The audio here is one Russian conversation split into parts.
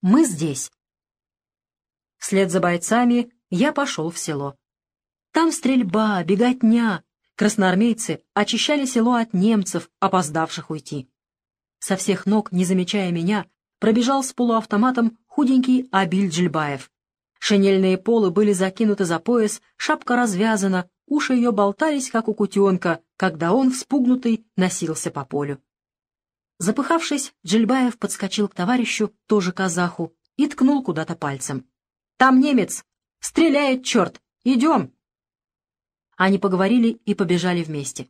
Мы здесь. Вслед за бойцами я пошел в село. Там стрельба, беготня. Красноармейцы очищали село от немцев, опоздавших уйти. Со всех ног, не замечая меня, пробежал с полуавтоматом худенький Абиль Джильбаев. Шинельные полы были закинуты за пояс, шапка развязана, уши ее болтались, как у кутенка, когда он, вспугнутый, носился по полю. Запыхавшись, Джильбаев подскочил к товарищу, тоже казаху, и ткнул куда-то пальцем. «Там немец! Стреляет, черт! Идем!» Они поговорили и побежали вместе.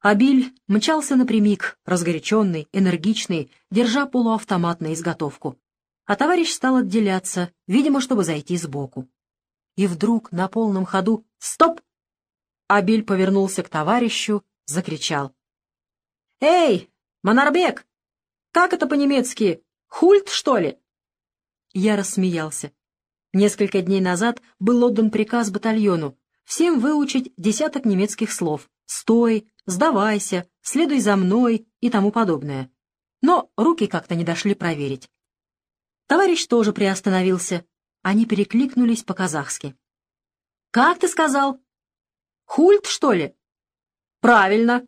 Абиль мчался напрямик, разгоряченный, энергичный, держа полуавтомат на изготовку. А товарищ стал отделяться, видимо, чтобы зайти сбоку. И вдруг на полном ходу «Стоп!» Абиль повернулся к товарищу, закричал. «Эй, Манарбек! Как это по-немецки? Хульт, что ли?» Я рассмеялся. Несколько дней назад был отдан приказ батальону всем выучить десяток немецких слов «стой», «сдавайся», «следуй за мной» и тому подобное. Но руки как-то не дошли проверить. Товарищ тоже приостановился. Они перекликнулись по-казахски. «Как ты сказал? Хульт, что ли?» «Правильно».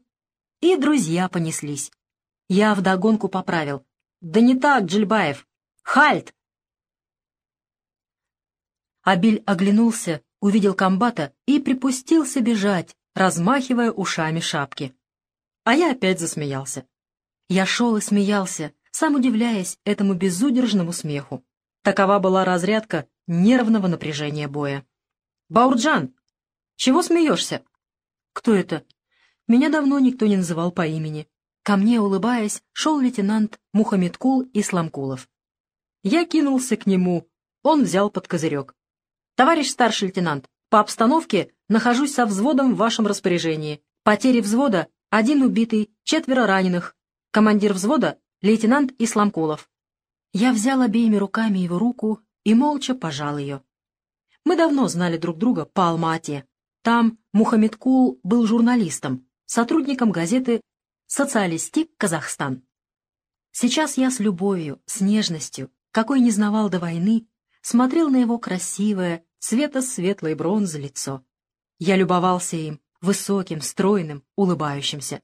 И друзья понеслись. Я вдогонку поправил. «Да не так, Джильбаев! Хальт!» Абиль оглянулся, увидел комбата и припустился бежать, размахивая ушами шапки. А я опять засмеялся. Я шел и смеялся, сам удивляясь этому безудержному смеху. Такова была разрядка нервного напряжения боя. «Баурджан! Чего смеешься?» «Кто это?» Меня давно никто не называл по имени. Ко мне, улыбаясь, шел лейтенант Мухаммедкул Исламкулов. Я кинулся к нему, он взял под козырек. «Товарищ старший лейтенант, по обстановке нахожусь со взводом в вашем распоряжении. Потери взвода — один убитый, четверо раненых. Командир взвода — лейтенант Исламкулов». Я взял обеими руками его руку и молча пожал ее. Мы давно знали друг друга по Алма-Ате. Там Мухаммедкул был журналистом, сотрудником газеты Социалистик Казахстан. Сейчас я с любовью, с нежностью, какой не знавал до войны, смотрел на его красивое, цвета светлой бронзы лицо. Я любовался им, высоким, стройным, улыбающимся.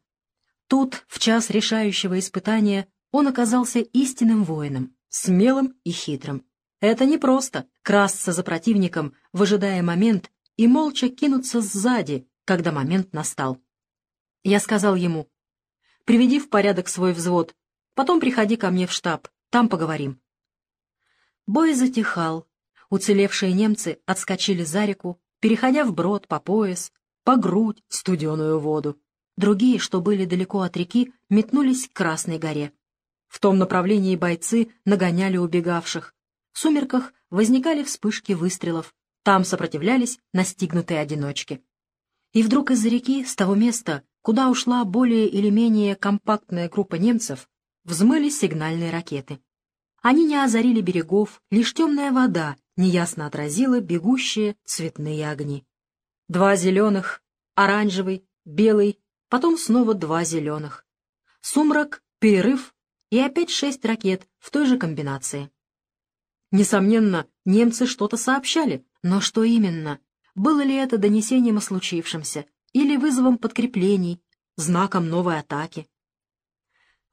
Тут, в час решающего испытания, он оказался истинным воином, смелым и хитрым. Это не просто — красться за противником, выжидая момент, и молча кинуться сзади, когда момент настал. Я сказал ему, Приведи в порядок свой взвод. Потом приходи ко мне в штаб. Там поговорим. Бой затихал. Уцелевшие немцы отскочили за реку, переходя вброд по пояс, по грудь студеную воду. Другие, что были далеко от реки, метнулись к Красной горе. В том направлении бойцы нагоняли убегавших. В сумерках возникали вспышки выстрелов. Там сопротивлялись настигнутые одиночки. И вдруг из-за реки, с того места, куда ушла более или менее компактная группа немцев, взмыли сигнальные ракеты. Они не озарили берегов, лишь темная вода неясно отразила бегущие цветные огни. Два зеленых, оранжевый, белый, потом снова два зеленых. Сумрак, перерыв и опять шесть ракет в той же комбинации. Несомненно, немцы что-то сообщали, но что именно? Было ли это донесением о случившемся? Или вызовом подкреплений, знаком новой атаки.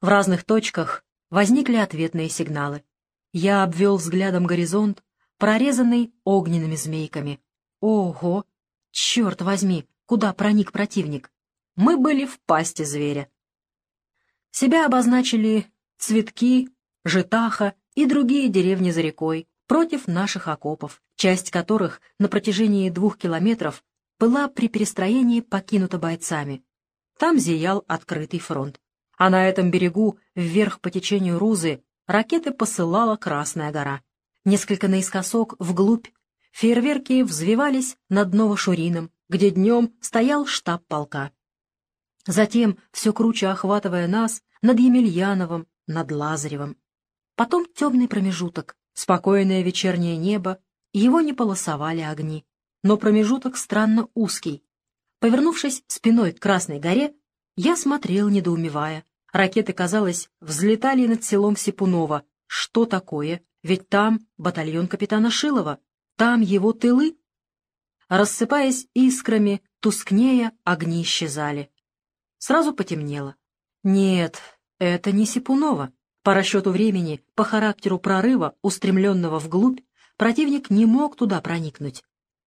В разных точках возникли ответные сигналы. Я обвел взглядом горизонт, прорезанный огненными змейками. Ого! Черт возьми, куда проник противник? Мы были в пасти зверя. Себя обозначили цветки, житаха и другие деревни за рекой против наших окопов, часть которых на протяжении двух километров была при перестроении покинута бойцами. Там зиял открытый фронт. А на этом берегу, вверх по течению Рузы, ракеты посылала Красная гора. Несколько наискосок, вглубь, фейерверки взвивались над Новошурином, где днем стоял штаб полка. Затем, все круче охватывая нас, над Емельяновым, над Лазаревым. Потом темный промежуток, спокойное вечернее небо, его не полосовали огни но промежуток странно узкий. Повернувшись спиной к Красной горе, я смотрел, недоумевая. Ракеты, казалось, взлетали над селом Сипунова. Что такое? ведь там батальон капитана Шилова, там его тылы. Рассыпаясь искрами, тускнея, огни исчезали. Сразу потемнело. Нет, это не Сипунова. По расчету времени, по характеру прорыва, устремленного вглубь, противник не мог туда проникнуть.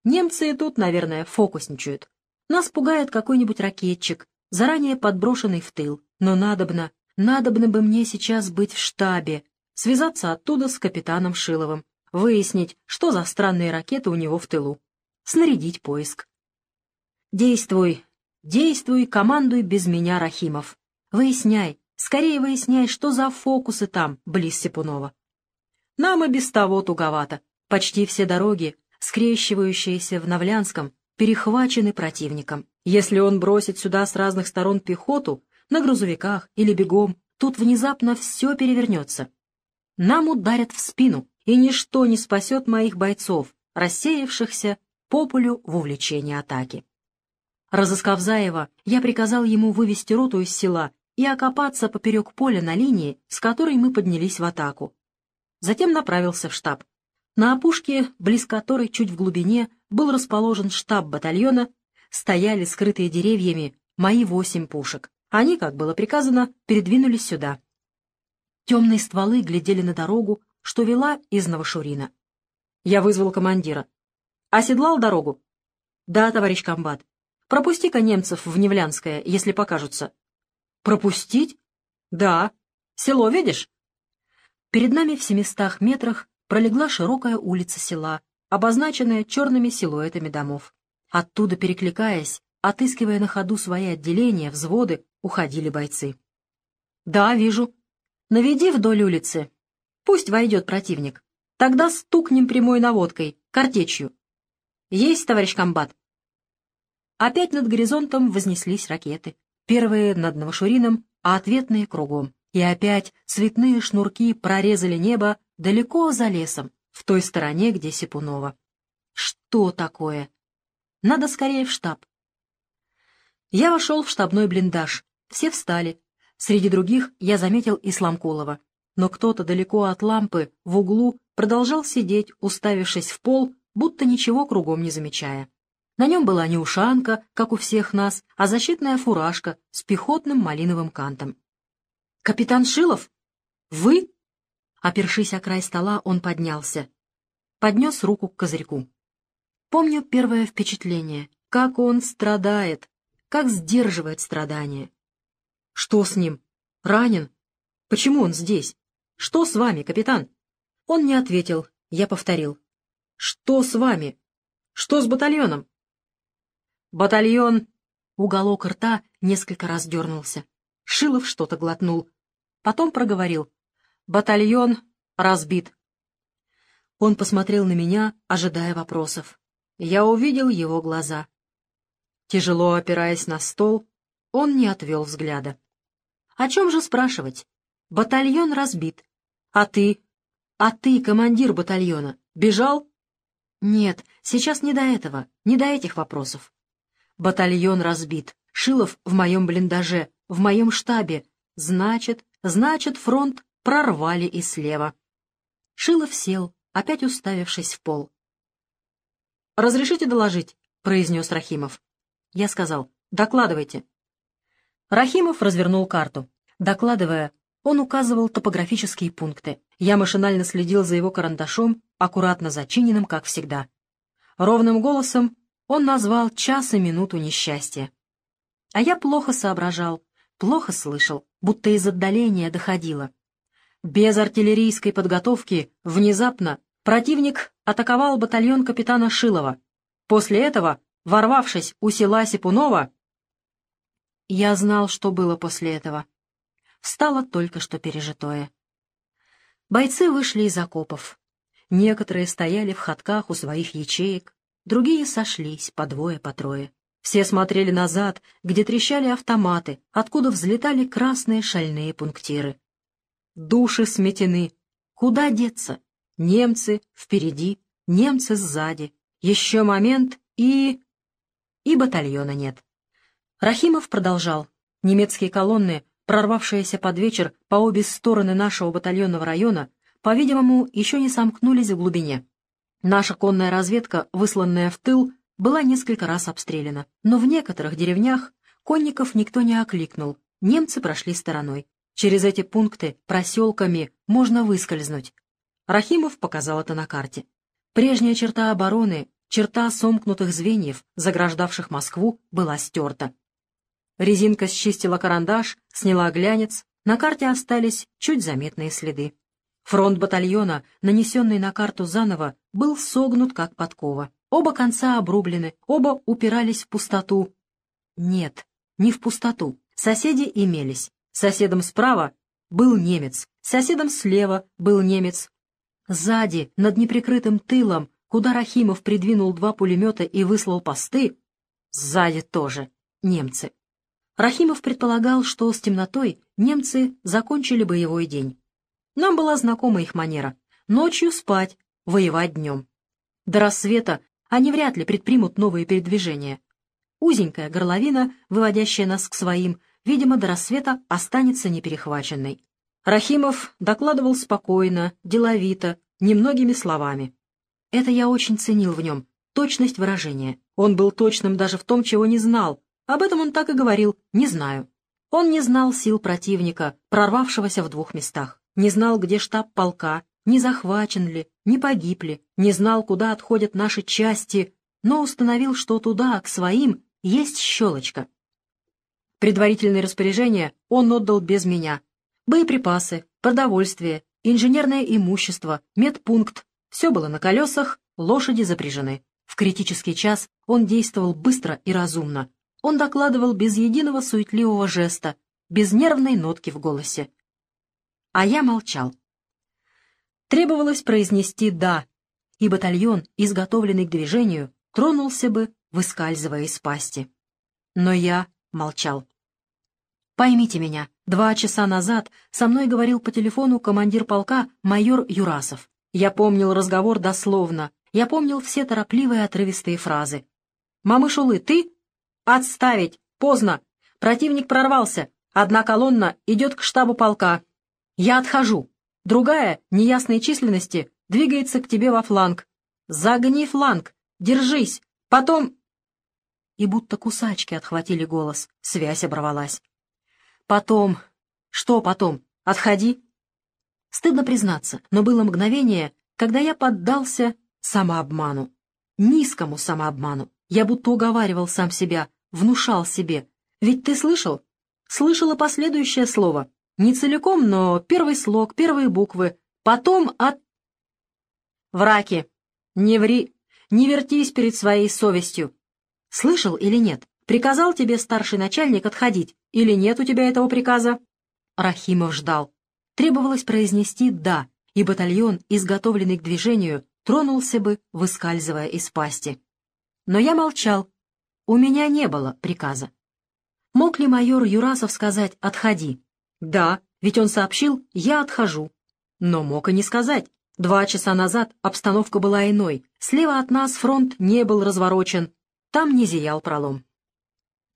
Немцы и тут, наверное, фокусничают. Нас пугает какой-нибудь ракетчик, заранее подброшенный в тыл. Но надобно, надобно бы мне сейчас быть в штабе, связаться оттуда с капитаном Шиловым, выяснить, что за странные ракеты у него в тылу, снарядить поиск. Действуй, действуй, командуй без меня, Рахимов. Выясняй, Скорее выясняй, что за фокусы там, близ Сипунова. Нам и без того туговато. Почти все дороги, скрещивающиеся в Новлянском, перехвачены противником. Если он бросит сюда с разных сторон пехоту, на грузовиках или бегом, тут внезапно все перевернется. Нам ударят в спину, и ничто не спасет моих бойцов, рассеявшихся по полю в увлечении атаки. Разыскав Заева, я приказал ему вывести роту из села и окопаться поперек поля на линии, с которой мы поднялись в атаку. Затем направился в штаб. На опушке, близ которой чуть в глубине, был расположен штаб батальона, стояли скрытые деревьями мои восемь пушек. Они, как было приказано, передвинулись сюда. Темные стволы глядели на дорогу, что вела из Новошурина. Я вызвал командира. «Оседлал дорогу?» «Да, товарищ комбат. Пропусти-ка немцев в Невлянское, если покажутся. Пропустить? Да. Село видишь? Перед нами в семистах метрах пролегла широкая улица села, обозначенная черными силуэтами домов. Оттуда, перекликаясь, отыскивая на ходу свои отделения, взводы, уходили бойцы. «Да, вижу. Наведи вдоль улицы. Пусть войдет противник. Тогда стукнем прямой наводкой, картечью. Есть, товарищ комбат?» Опять над горизонтом вознеслись ракеты. Первые над Новошурином, а ответные кругом. И опять цветные шнурки прорезали небо далеко за лесом, в той стороне, где Сипунова. Что такое? Надо скорее в штаб. Я вошел в штабной блиндаж. Все встали. Среди других я заметил Исламкулова. Но кто-то далеко от лампы, в углу, продолжал сидеть, уставившись в пол, будто ничего кругом не замечая. На нем была не ушанка, как у всех нас, а защитная фуражка с пехотным малиновым кантом. «Капитан Шилов? Вы?» Опершись о край стола, он поднялся. Поднес руку к козырьку. Помню первое впечатление, как он страдает, как сдерживает страдания. Что с ним? Ранен? Почему он здесь? Что с вами, капитан? Он не ответил, я повторил. Что с вами? Что с батальоном? «Батальон!» Уголок рта несколько раз дернулся. Шилов что-то глотнул. Потом проговорил. «Батальон разбит». Он посмотрел на меня, ожидая вопросов. Я увидел его глаза. Тяжело опираясь на стол, он не отвел взгляда. «О чем же спрашивать? Батальон разбит. А ты? А ты, командир батальона, бежал?» «Нет, сейчас не до этого, не до этих вопросов. Батальон разбит. Шилов в моем блиндаже, в моем штабе. Значит, значит, фронт прорвали и слева. Шилов сел, опять уставившись в пол. «Разрешите доложить?» — произнес Рахимов. Я сказал, «Докладывайте». Рахимов развернул карту. Докладывая, он указывал топографические пункты. Я машинально следил за его карандашом, аккуратно зачиненным, как всегда. Ровным голосом он назвал час и минуту несчастья. А я плохо соображал, плохо слышал, будто из отдаления доходило. Без артиллерийской подготовки внезапно противник атаковал батальон капитана Шилова. После этого, ворвавшись у села Сипунова, я знал, что было после этого. Встало только что пережитое. Бойцы вышли из окопов. Некоторые стояли в ходках у своих ячеек, Другие сошлись, по двое, по трое. Все смотрели назад, где трещали автоматы, откуда взлетали красные шальные пунктиры. Души сметены. Куда деться? Немцы впереди, немцы сзади. Еще момент и... И батальона нет. Рахимов продолжал. Немецкие колонны, прорвавшиеся под вечер по обе стороны нашего батальонного района, по-видимому, еще не сомкнулись в глубине. Наша конная разведка, высланная в тыл, была несколько раз обстреляна, но в некоторых деревнях конников никто не окликнул, немцы прошли стороной. Через эти пункты проселками можно выскользнуть. Рахимов показал это на карте. Прежняя черта обороны, черта сомкнутых звеньев, заграждавших Москву, была стерта. Резинка счистила карандаш, сняла глянец, на карте остались чуть заметные следы. Фронт батальона, нанесенный на карту заново, был согнут как подкова. Оба конца обрублены, оба упирались в пустоту. Нет, не в пустоту. Соседи имелись. Соседом справа был немец, соседом слева был немец. Сзади, над неприкрытым тылом, куда Рахимов придвинул два пулемета и выслал посты, сзади тоже немцы. Рахимов предполагал, что с темнотой немцы закончили боевой день. Нам была знакома их манера. Ночью спать, воевать днем. До рассвета они вряд ли предпримут новые передвижения. Узенькая горловина, выводящая нас к своим, видимо, до рассвета останется неперехваченной. Рахимов докладывал спокойно, деловито, немногими словами. Это я очень ценил в нем, точность выражения. Он был точным даже в том, чего не знал. Об этом он так и говорил «не знаю». Он не знал сил противника, прорвавшегося в двух местах не знал, где штаб полка, не захвачен ли, не погиб ли, не знал, куда отходят наши части, но установил, что туда, к своим, есть щелочка. Предварительные распоряжения он отдал без меня. Боеприпасы, продовольствие, инженерное имущество, медпункт — все было на колесах, лошади запряжены. В критический час он действовал быстро и разумно. Он докладывал без единого суетливого жеста, без нервной нотки в голосе а я молчал. Требовалось произнести «да», и батальон, изготовленный к движению, тронулся бы, выскальзывая из пасти. Но я молчал. Поймите меня, два часа назад со мной говорил по телефону командир полка майор Юрасов. Я помнил разговор дословно, я помнил все торопливые отрывистые фразы. «Мамышулы, ты?» «Отставить! Поздно! Противник прорвался! Одна колонна идет к штабу полка!» Я отхожу. Другая, неясной численности, двигается к тебе во фланг. Загни фланг. Держись. Потом... И будто кусачки отхватили голос. Связь оборвалась. Потом... Что потом? Отходи. Стыдно признаться, но было мгновение, когда я поддался самообману. Низкому самообману. Я будто уговаривал сам себя, внушал себе. Ведь ты слышал? Слышала последующее слово. Не целиком, но первый слог, первые буквы. Потом от... Враки. Не ври. Не вертись перед своей совестью. Слышал или нет? Приказал тебе старший начальник отходить? Или нет у тебя этого приказа? Рахимов ждал. Требовалось произнести «да», и батальон, изготовленный к движению, тронулся бы, выскальзывая из пасти. Но я молчал. У меня не было приказа. Мог ли майор Юрасов сказать «отходи»? Да, ведь он сообщил «я отхожу». Но мог и не сказать. Два часа назад обстановка была иной. Слева от нас фронт не был разворочен. Там не зиял пролом.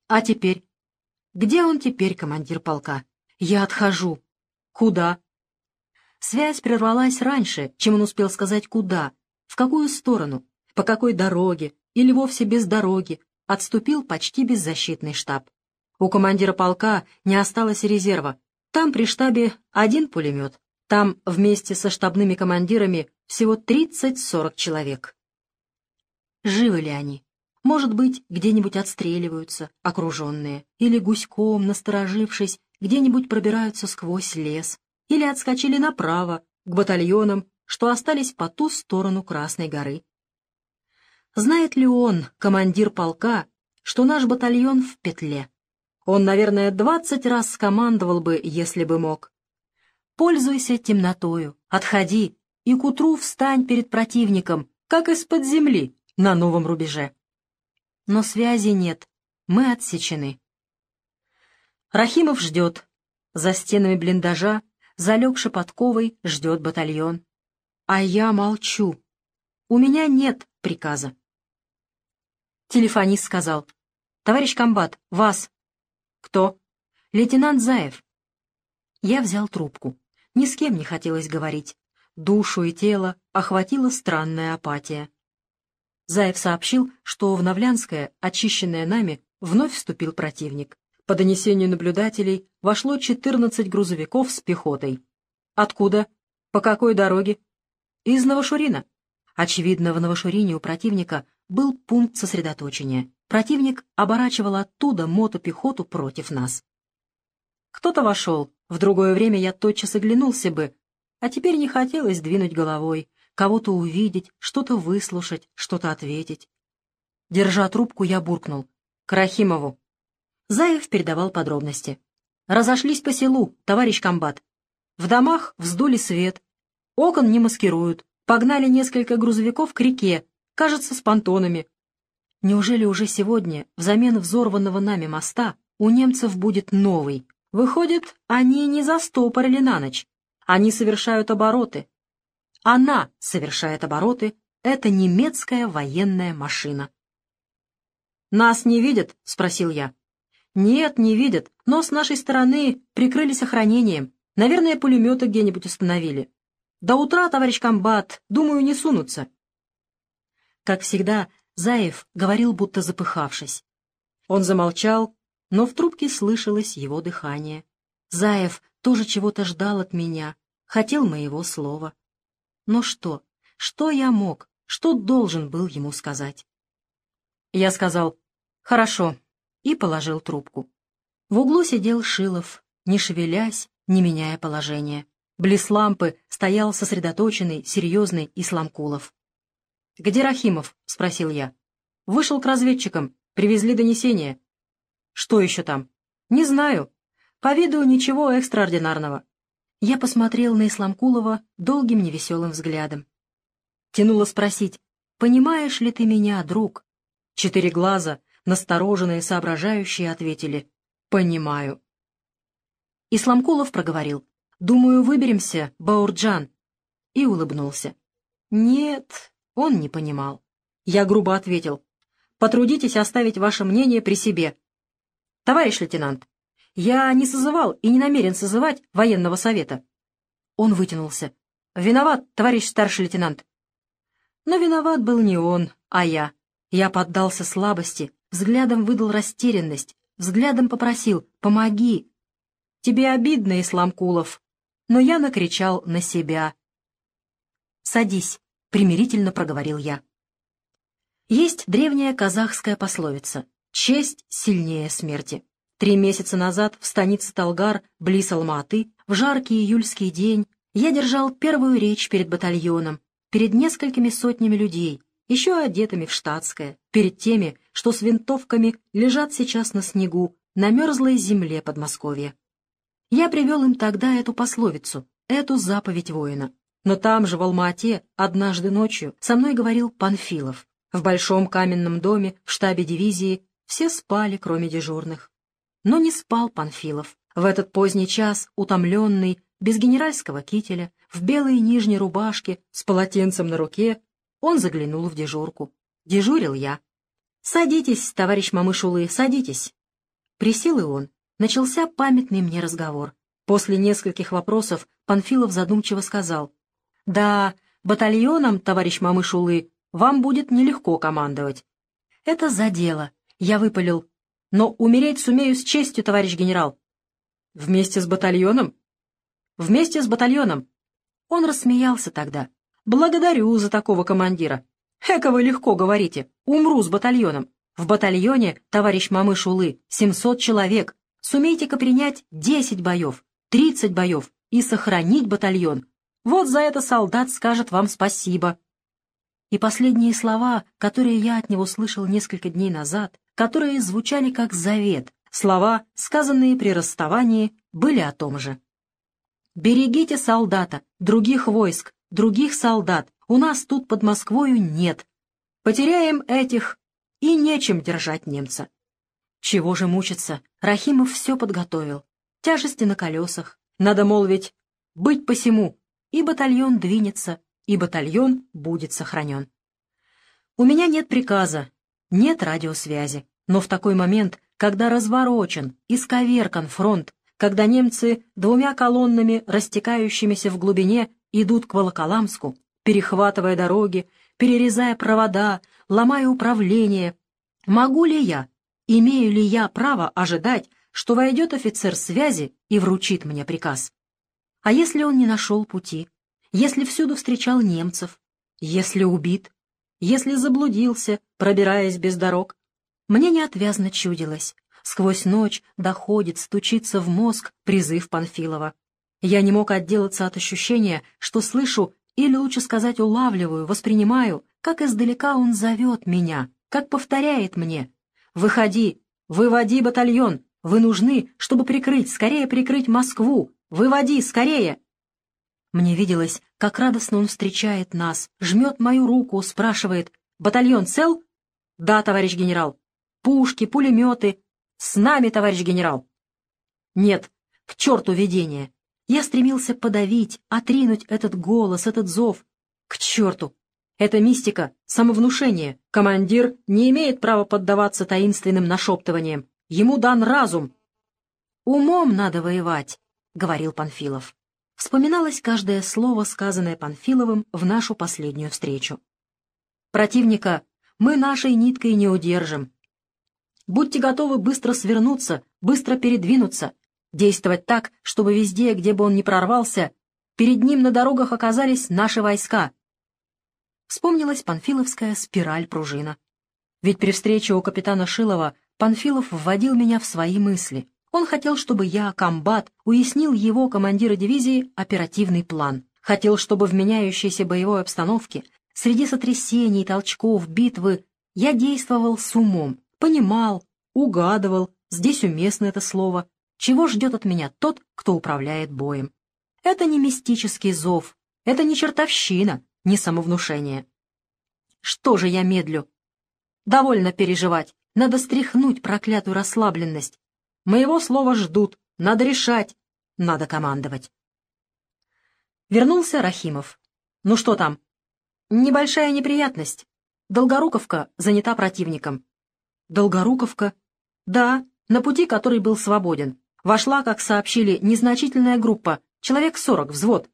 А теперь? Где он теперь, командир полка? Я отхожу. Куда? Связь прервалась раньше, чем он успел сказать куда, в какую сторону, по какой дороге или вовсе без дороги, отступил почти беззащитный штаб. У командира полка не осталось резерва, там при штабе один пулемет, там вместе со штабными командирами всего 30-40 человек. Живы ли они? Может быть, где-нибудь отстреливаются, окруженные, или гуськом, насторожившись, где-нибудь пробираются сквозь лес, или отскочили направо, к батальонам, что остались по ту сторону Красной горы. Знает ли он, командир полка, что наш батальон в петле? Он, наверное, двадцать раз скомандовал бы, если бы мог. Пользуйся темнотою, отходи, и к утру встань перед противником, как из-под земли, на новом рубеже. Но связи нет, мы отсечены. Рахимов ждет. За стенами блиндажа, залегши подковой, ждет батальон. А я молчу. У меня нет приказа. Телефонист сказал. «Товарищ комбат, вас, «Кто?» «Лейтенант Заев». Я взял трубку. Ни с кем не хотелось говорить. душу и тело охватила странная апатия. Заев сообщил, что в Новлянское, очищенное нами, вновь вступил противник. По донесению наблюдателей вошло 14 грузовиков с пехотой. Откуда? По какой дороге? Из Новошурина. Очевидно, в Новошурине у противника был пункт сосредоточения. Противник оборачивал оттуда мотопехоту против нас. Кто-то вошел. В другое время я тотчас оглянулся бы, а теперь не хотелось двинуть головой, кого-то увидеть, что-то выслушать, что-то ответить. Держа трубку, я буркнул. «К Рахимову». Заев передавал подробности. «Разошлись по селу, товарищ комбат. В домах вздули свет. Окон не маскируют. Погнали несколько грузовиков к реке, кажется, с понтонами. Неужели уже сегодня, взамен взорванного нами моста, у немцев будет новый? Выходит, они не застопорили на ночь. Они совершают обороты, она совершает обороты, это немецкая военная машина. «Нас не видят?» — спросил я. «Нет, не видят, но с нашей стороны прикрылись охранением. Наверное, пулеметы где-нибудь установили. До утра, товарищ комбат, думаю, не сунутся». Как всегда, Заев говорил, будто запыхавшись. Он замолчал, но в трубке слышалось его дыхание. Заев тоже чего-то ждал от меня, хотел моего слова. Но что? Что я мог? Что должен был ему сказать? Я сказал «Хорошо» и положил трубку. В углу сидел Шилов, не шевелясь, не меняя положения. Близ лампы стоял сосредоточенный, серьезный Исламкулов. «Где Рахимов?» — спросил я. «Вышел к разведчикам. Привезли донесение». «Что еще там?» «Не знаю. По виду ничего экстраординарного. Я посмотрел на Исламкулова долгим невеселым взглядом. Тянуло спросить, «Понимаешь ли ты меня, друг?» Четыре глаза, настороженные, соображающие, ответили, «Понимаю». Исламкулов проговорил, «Думаю, выберемся, Баурджан», и улыбнулся. «Нет», он не понимал. Я грубо ответил, «Потрудитесь оставить ваше мнение при себе». «Товарищ лейтенант, я не созывал и не намерен созывать военного совета. Он вытянулся. «Виноват, товарищ старший лейтенант». Но виноват был не он, а я. Я поддался слабости, взглядом выдал растерянность, взглядом попросил «помоги». «Тебе обидно, Ислам Кулов». Но я накричал на себя. «Садись», — примирительно проговорил я. Есть древняя казахская пословица «Честь сильнее смерти». Три месяца назад в станице Талгар, близ Алматы, в жаркий июльский день, я держал первую речь перед батальоном, перед несколькими сотнями людей, еще одетыми в штатское, перед теми, что с винтовками лежат сейчас на снегу, на мерзлой земле Подмосковья. Я привел им тогда эту пословицу, эту заповедь воина. Но там же, в Алма-Ате, однажды ночью со мной говорил Панфилов. В большом каменном доме, в штабе дивизии, все спали, кроме дежурных. Но не спал Панфилов. В этот поздний час, утомленный, без генеральского кителя, в белой нижней рубашке, с полотенцем на руке, он заглянул в дежурку. Дежурил я. «Садитесь, товарищ Мамышулы, садитесь». Присел и он. Начался памятный мне разговор. После нескольких вопросов Панфилов задумчиво сказал. «Да, батальоном, товарищ Мамышулы, вам будет нелегко командовать». «Это за дело», — я выпалил но умереть сумею с честью, товарищ генерал. Вместе с батальоном? Вместе с батальоном. Он рассмеялся тогда. Благодарю за такого командира. Эко вы легко говорите. Умру с батальоном. В батальоне, товарищ Мамыш Улы, 700 человек. Сумейте-ка принять 10 боев, 30 боев и сохранить батальон. Вот за это солдат скажет вам спасибо. И последние слова, которые я от него слышал несколько дней назад, которые звучали как завет, слова, сказанные при расставании, были о том же. «Берегите солдата, других войск, других солдат, у нас тут под Москвою нет. Потеряем этих, и нечем держать немца». Чего же мучиться? Рахимов все подготовил. Тяжести на колесах. Надо, молвить, быть посему, и батальон двинется, и батальон будет сохранен. У меня нет приказа, нет радиосвязи. Но в такой момент, когда разворочен, исковеркан фронт, когда немцы двумя колоннами, растекающимися в глубине, идут к Волоколамску, перехватывая дороги, перерезая провода, ломая управление, могу ли я, имею ли я право ожидать, что войдет офицер связи и вручит мне приказ? А если он не нашел пути? Если всюду встречал немцев? Если убит? Если заблудился, пробираясь без дорог? Мне неотвязно чудилось. Сквозь ночь доходит, стучится в мозг призыв Панфилова. Я не мог отделаться от ощущения, что слышу, или лучше сказать улавливаю, воспринимаю, как издалека он зовет меня, как повторяет мне. «Выходи! Выводи батальон! Вы нужны, чтобы прикрыть, скорее прикрыть Москву! Выводи, скорее!» Мне виделось, как радостно он встречает нас, жмет мою руку, спрашивает «Батальон цел?» «Да, товарищ генерал». «Пушки, пулеметы». «С нами, товарищ генерал». «Нет, к черту видение. Я стремился подавить, отринуть этот голос, этот зов. К черту! Это мистика, самовнушение. Командир не имеет права поддаваться таинственным нашептываниям. Ему дан разум. «Умом надо воевать», — говорил Панфилов. Вспоминалось каждое слово, сказанное Панфиловым в нашу последнюю встречу. «Противника мы нашей ниткой не удержим. Будьте готовы быстро свернуться, быстро передвинуться, Действовать так, чтобы везде, где бы он ни прорвался, перед ним на дорогах оказались наши войска. Вспомнилась панфиловская спираль-пружина. Ведь при встрече у капитана Шилова Панфилов вводил меня в свои мысли. Он хотел, чтобы я, комбат, уяснил его, командира дивизии, оперативный план. Хотел, чтобы в меняющейся боевой обстановке, среди сотрясений, толчков, битвы, я действовал с умом, понимал, угадывал, здесь уместно это слово, чего ждет от меня тот, кто управляет боем. Это не мистический зов, это не чертовщина, не самовнушение. Что же я медлю? Довольно переживать, надо стряхнуть проклятую расслабленность. Моего слова ждут, надо решать, надо командовать. Вернулся Рахимов. Ну что там? Небольшая неприятность. Долгоруковка занята противником. Долгоруковка? Да, на пути, который был свободен вошла, как сообщили, незначительная группа, человек сорок, взвод.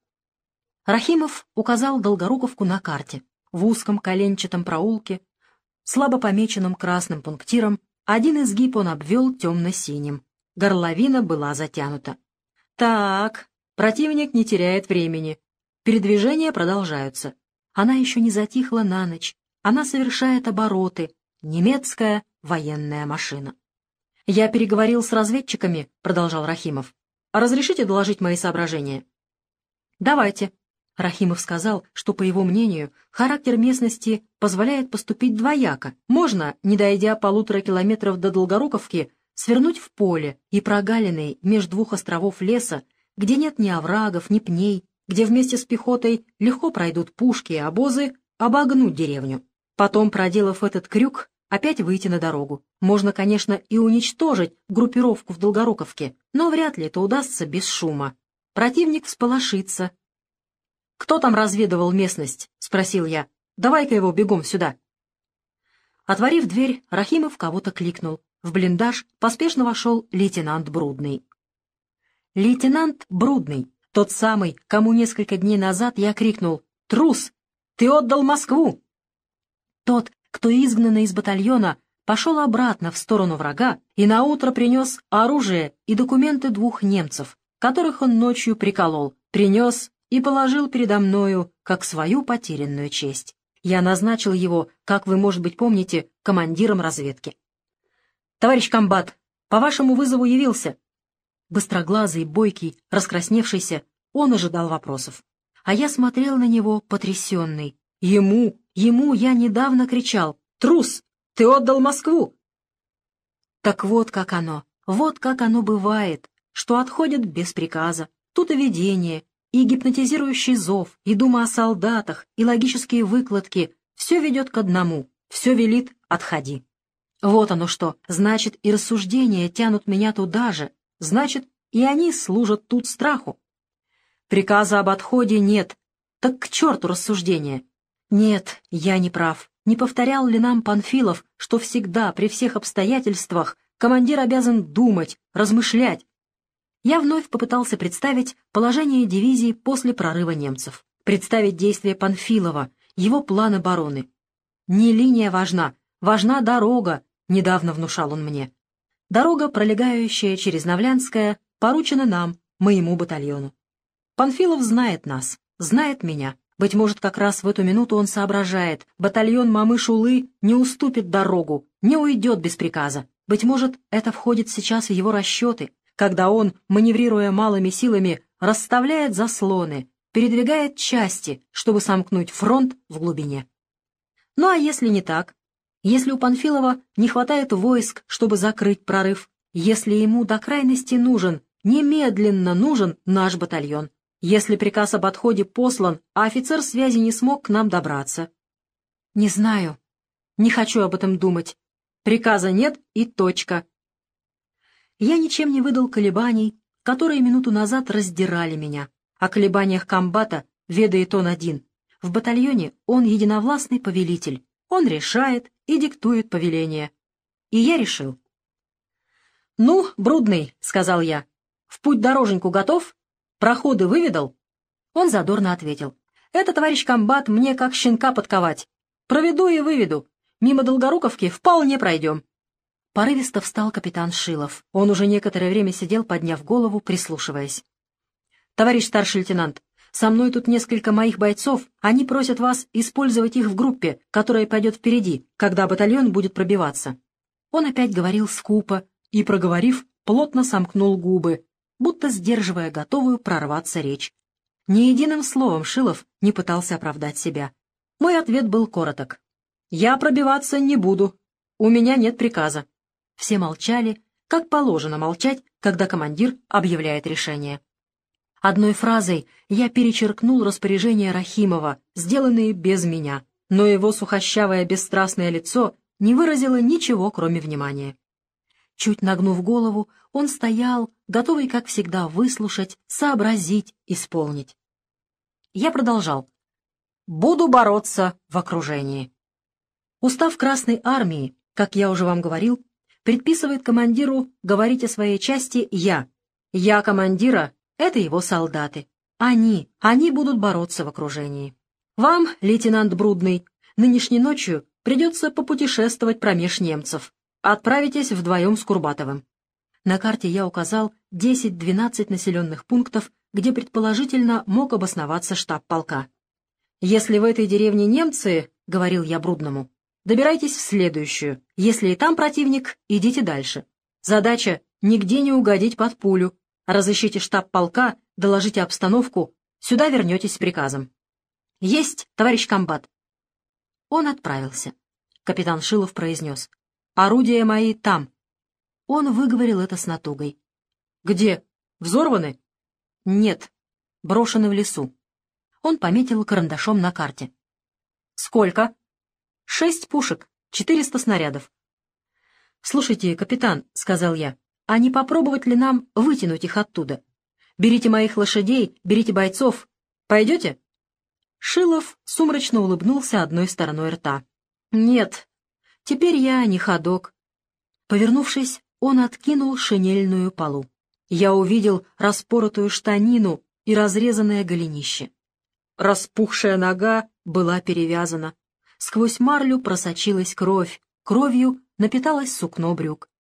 Рахимов указал Долгоруковку на карте. В узком коленчатом проулке, слабо помеченном красным пунктиром, один изгиб он обвел темно-синим. Горловина была затянута. Так, противник не теряет времени. Передвижения продолжаются. Она еще не затихла на ночь. Она совершает обороты. Немецкая военная машина. «Я переговорил с разведчиками», — продолжал Рахимов. «Разрешите доложить мои соображения?» «Давайте». Рахимов сказал, что, по его мнению, характер местности позволяет поступить двояко. Можно, не дойдя полутора километров до Долгоруковки, свернуть в поле и прогалиной между двух островов леса, где нет ни оврагов, ни пней, где вместе с пехотой легко пройдут пушки и обозы, обогнуть деревню. Потом, проделав этот крюк, опять выйти на дорогу. Можно, конечно, и уничтожить группировку в Долгоруковке, но вряд ли это удастся без шума. Противник всполошится. «Кто там разведывал местность?» — спросил я. «Давай-ка его бегом сюда». Отворив дверь, Рахимов кого-то кликнул. В блиндаж поспешно вошел лейтенант Брудный. Лейтенант Брудный, тот самый, кому несколько дней назад я крикнул «Трус! Ты отдал Москву!» Тот, кто изгнанный из батальона, пошел обратно в сторону врага и наутро принес оружие и документы двух немцев, которых он ночью приколол, принес и положил передо мною, как свою потерянную честь. Я назначил его, как вы, может быть, помните, командиром разведки. «Товарищ комбат, по вашему вызову явился». Быстроглазый, бойкий, раскрасневшийся, он ожидал вопросов. А я смотрел на него, потрясенный. Ему, Ему я недавно кричал «Трус! Ты отдал Москву!» Так вот как оно, вот как оно бывает, что отходят без приказа. Тут и видение, и гипнотизирующий зов, и дума о солдатах, и логические выкладки. Все ведет к одному, все велит «отходи». Вот оно что, значит, и рассуждения тянут меня туда же, значит, и они служат тут страху. Приказа об отходе нет, так к черту рассуждения. Нет, я не прав. Не повторял ли нам Панфилов, что всегда, при всех обстоятельствах, командир обязан думать, размышлять? Я вновь попытался представить положение дивизии после прорыва немцев, представить действия Панфилова, его план обороны. Не линия важна, важна дорога, недавно внушал он мне. Дорога, пролегающая через Навлянское, поручена нам, моему батальону. Панфилов знает нас, знает меня. Быть может, как раз в эту минуту он соображает, батальон Мамышулы не уступит дорогу, не уйдет без приказа. Быть может, это входит сейчас в его расчеты, когда он, маневрируя малыми силами, расставляет заслоны, передвигает части, чтобы сомкнуть фронт в глубине. Ну а если не так? Если у Панфилова не хватает войск, чтобы закрыть прорыв, если ему до крайности нужен, немедленно нужен наш батальон, если приказ об отходе послан, а офицер связи не смог к нам добраться. Не знаю. Не хочу об этом думать. Приказа нет и точка. Я ничем не выдал колебаний, которые минуту назад раздирали меня. О колебаниях комбата ведает он один. В батальоне он единовластный повелитель. Он решает и диктует повеление. И я решил. «Ну, Брудный», — сказал я, — «в путь дороженьку готов? Проходы выведал?» Он задорно ответил. «Это, товарищ комбат, мне как щенка подковать. Проведу и выведу. Мимо Долгоруковки вполне пройдем». Порывисто встал капитан Шилов. Он уже некоторое время сидел, подняв голову, прислушиваясь. «Товарищ старший лейтенант, со мной тут несколько моих бойцов, они просят вас использовать их в группе, которая пойдет впереди, когда батальон будет пробиваться». Он опять говорил скупо и, проговорив, плотно сомкнул губы, будто сдерживая готовую прорваться речь. Ни единым словом Шилов не пытался оправдать себя. Мой ответ был короток. «Я пробиваться не буду. У меня нет приказа». Все молчали, как положено молчать, когда командир объявляет решение. Одной фразой я перечеркнул распоряжения Рахимова, сделанные без меня, но его сухощавое бесстрастное лицо не выразило ничего, кроме внимания. Чуть нагнув голову, он стоял, готовый, как всегда, выслушать, сообразить, исполнить. Я продолжал. «Буду бороться в окружении». Устав Красной Армии, как я уже вам говорил, предписывает командиру говорить о своей части «я». «Я командира» Это его солдаты. Они, они будут бороться в окружении. Вам, лейтенант Брудный, нынешней ночью придется попутешествовать промеж немцев. Отправитесь вдвоем с Курбатовым. На карте я указал 10-12 населенных пунктов, где предположительно мог обосноваться штаб полка. «Если в этой деревне немцы, — говорил я Брудному, — добирайтесь в следующую. Если и там противник, идите дальше. Задача — нигде не угодить под пулю, Разыщите штаб полка, доложите обстановку, сюда вернетесь с приказом. Есть, товарищ комбат. Он отправился. Капитан Шилов произнес. Орудия мои там. Он выговорил это с натугой. Где? Взорваны? Нет. Брошены в лесу. Он пометил карандашом на карте. Сколько? Шесть пушек, четыреста снарядов. «Слушайте, капитан», — сказал я, а не попробовать ли нам вытянуть их оттуда? Берите моих лошадей, берите бойцов. Пойдете?» Шилов сумрачно улыбнулся одной стороной рта. «Нет, теперь я не ходок». Повернувшись, он откинул шинельную полу. Я увидел распоротую штанину и разрезанное голенище. Распухшая нога была перевязана. Сквозь марлю просочилась кровь, кровью напиталось сукно брюк.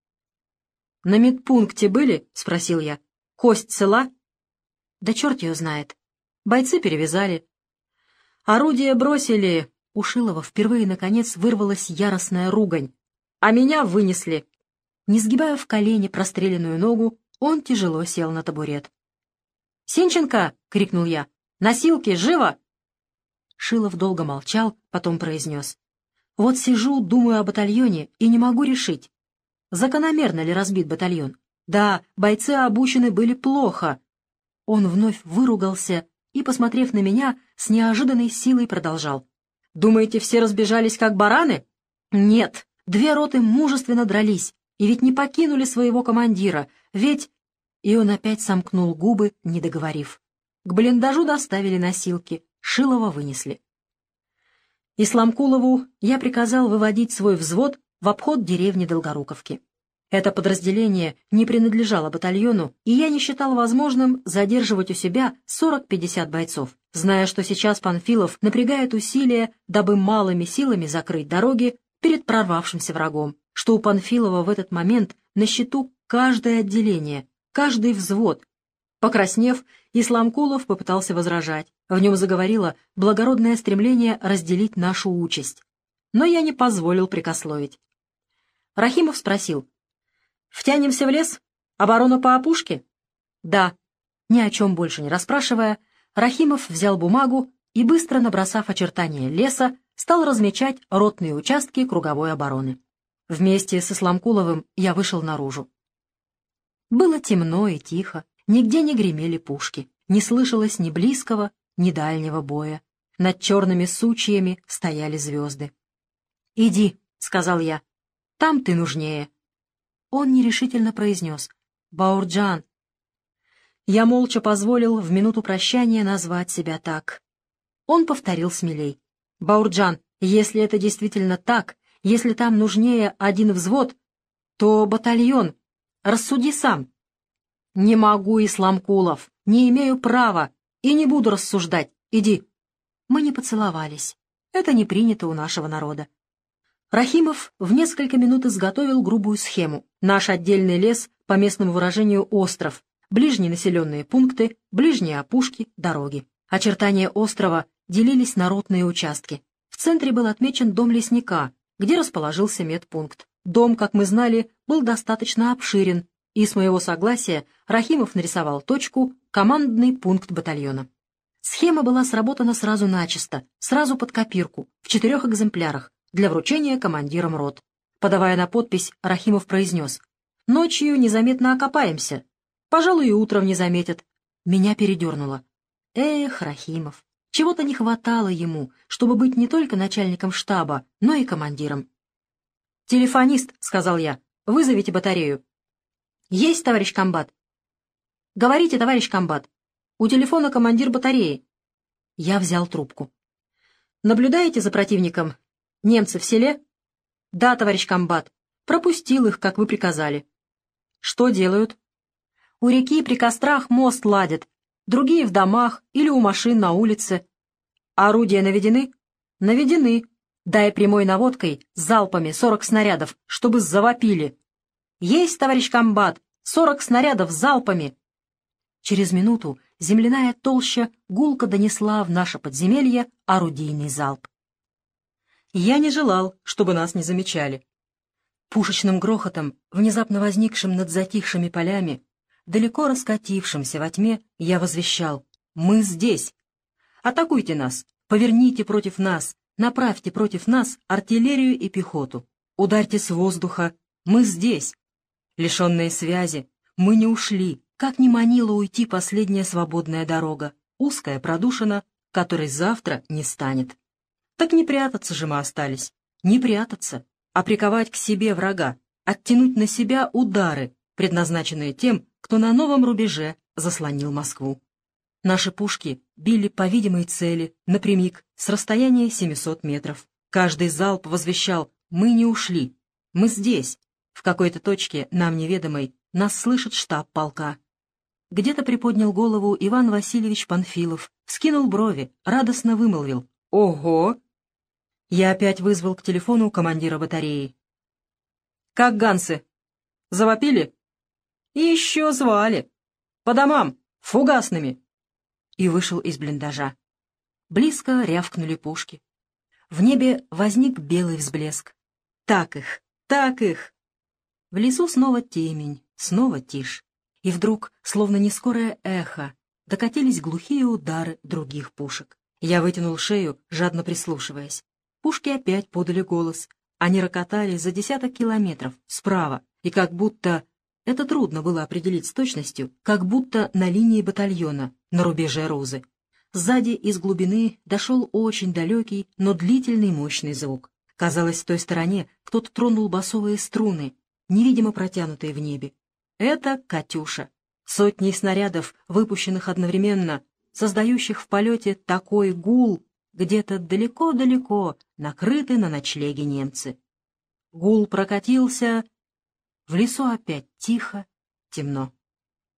«На медпункте были?» — спросил я. «Кость цела?» «Да черт ее знает. Бойцы перевязали». «Орудие бросили...» У Шилова впервые, наконец, вырвалась яростная ругань. «А меня вынесли». Не сгибая в колени простреленную ногу, он тяжело сел на табурет. «Сенченко!» — крикнул я. «Носилки, живо!» Шилов долго молчал, потом произнес. «Вот сижу, думаю о батальоне и не могу решить, закономерно ли разбит батальон. Да, бойцы обучены были плохо. Он вновь выругался и, посмотрев на меня, с неожиданной силой продолжал. «Думаете, все разбежались как бараны?» «Нет, две роты мужественно дрались, и ведь не покинули своего командира, ведь...» И он опять сомкнул губы, не договорив. К блиндажу доставили носилки, Шилова вынесли. Исламкулову я приказал выводить свой взвод в обход деревни Долгоруковки. Это подразделение не принадлежало батальону, и я не считал возможным задерживать у себя 40-50 бойцов, зная, что сейчас Панфилов напрягает усилия, дабы малыми силами закрыть дороги перед прорвавшимся врагом, что у Панфилова в этот момент на счету каждое отделение, каждый взвод. Покраснев, Исламкулов попытался возражать. В нем заговорило благородное стремление разделить нашу участь. Но я не позволил прикословить. Рахимов спросил. «Втянемся в лес? Оборона по опушке?» «Да». Ни о чем больше не расспрашивая, Рахимов взял бумагу и, быстро набросав очертания леса, стал размечать ротные участки круговой обороны. Вместе с Исламкуловым я вышел наружу. Было темно и тихо, нигде не гремели пушки, не слышалось ни близкого, ни дальнего боя. Над черными сучьями стояли звезды. «Иди», — сказал я, — «там ты нужнее». Он нерешительно произнес «Баурджан». Я молча позволил в минуту прощания назвать себя так. Он повторил смелей. «Баурджан, если это действительно так, если там нужнее один взвод, то батальон. Рассуди сам». «Не могу, Исламкулов, не имею права и не буду рассуждать. Иди». Мы не поцеловались. Это не принято у нашего народа. Рахимов в несколько минут изготовил грубую схему. Наш отдельный лес, по местному выражению остров, ближние населенные пункты, ближние опушки, дороги. Очертания острова делились на ротные участки. В центре был отмечен дом лесника, где расположился медпункт. Дом, как мы знали, был достаточно обширен, и с моего согласия Рахимов нарисовал точку «Командный пункт батальона». Схема была сработана сразу начисто, сразу под копирку, в четырех экземплярах, для вручения командирам рот. Подавая на подпись, Рахимов произнес «Ночью незаметно окопаемся. Пожалуй, и утром не заметят». Меня передернуло. Эх, Рахимов, чего-то не хватало ему, чтобы быть не только начальником штаба, но и командиром. «Телефонист», — сказал я, — «вызовите батарею». «Есть, товарищ комбат». «Говорите, товарищ комбат. У телефона командир батареи». Я взял трубку. «Наблюдаете за противником Немцы в селе? Да, товарищ комбат. Пропустил их, как вы приказали. Что делают? У реки при кострах мост ладят, другие в домах или у машин на улице. Орудия наведены? Наведены. Дай прямой наводкой, залпами, сорок снарядов, чтобы завопили. Есть, товарищ комбат, сорок снарядов залпами. Через минуту земляная толща гулко донесла в наше подземелье орудийный залп. Я не желал, чтобы нас не замечали. Пушечным грохотом, внезапно возникшим над затихшими полями, далеко раскатившимся во тьме, я возвещал «Мы здесь! Атакуйте нас! Поверните против нас! Направьте против нас артиллерию и пехоту! Ударьте с воздуха! Мы здесь!» Лишенные связи, мы не ушли, как не манила уйти последняя свободная дорога, узкая продушина, которой завтра не станет. Так не прятаться же мы остались. Не прятаться, а приковать к себе врага, оттянуть на себя удары, предназначенные тем, кто на новом рубеже заслонил Москву. Наши пушки били по видимой цели, напрямик, с расстояния 700 метров. Каждый залп возвещал «Мы не ушли, мы здесь». В какой-то точке, нам неведомой, нас слышит штаб полка. Где-то приподнял голову Иван Васильевич Панфилов, скинул брови, радостно вымолвил «Ого! Я опять вызвал к телефону командира батареи. «Как гансы? Завопили?» «И еще звали. По домам, фугасными!» И вышел из блиндажа. Близко рявкнули пушки. В небе возник белый взблеск. Так их, так их! В лесу снова темень, снова тишь. И вдруг, словно нескорое эхо, докатились глухие удары других пушек. Я вытянул шею, жадно прислушиваясь. Пушки опять подали голос. Они рокотали за десяток километров справа, и как будто... Это трудно было определить с точностью, как будто на линии батальона, на рубеже Розы. Сзади из глубины дошел очень далекий, но длительный мощный звук. Казалось, в той стороне кто-то тронул басовые струны, невидимо протянутые в небе. Это «Катюша». Сотни снарядов, выпущенных одновременно, создающих в полете такой гул, где-то далеко-далеко накрыты на ночлеге немцы. Гул прокатился, В лесу опять тихо, темно.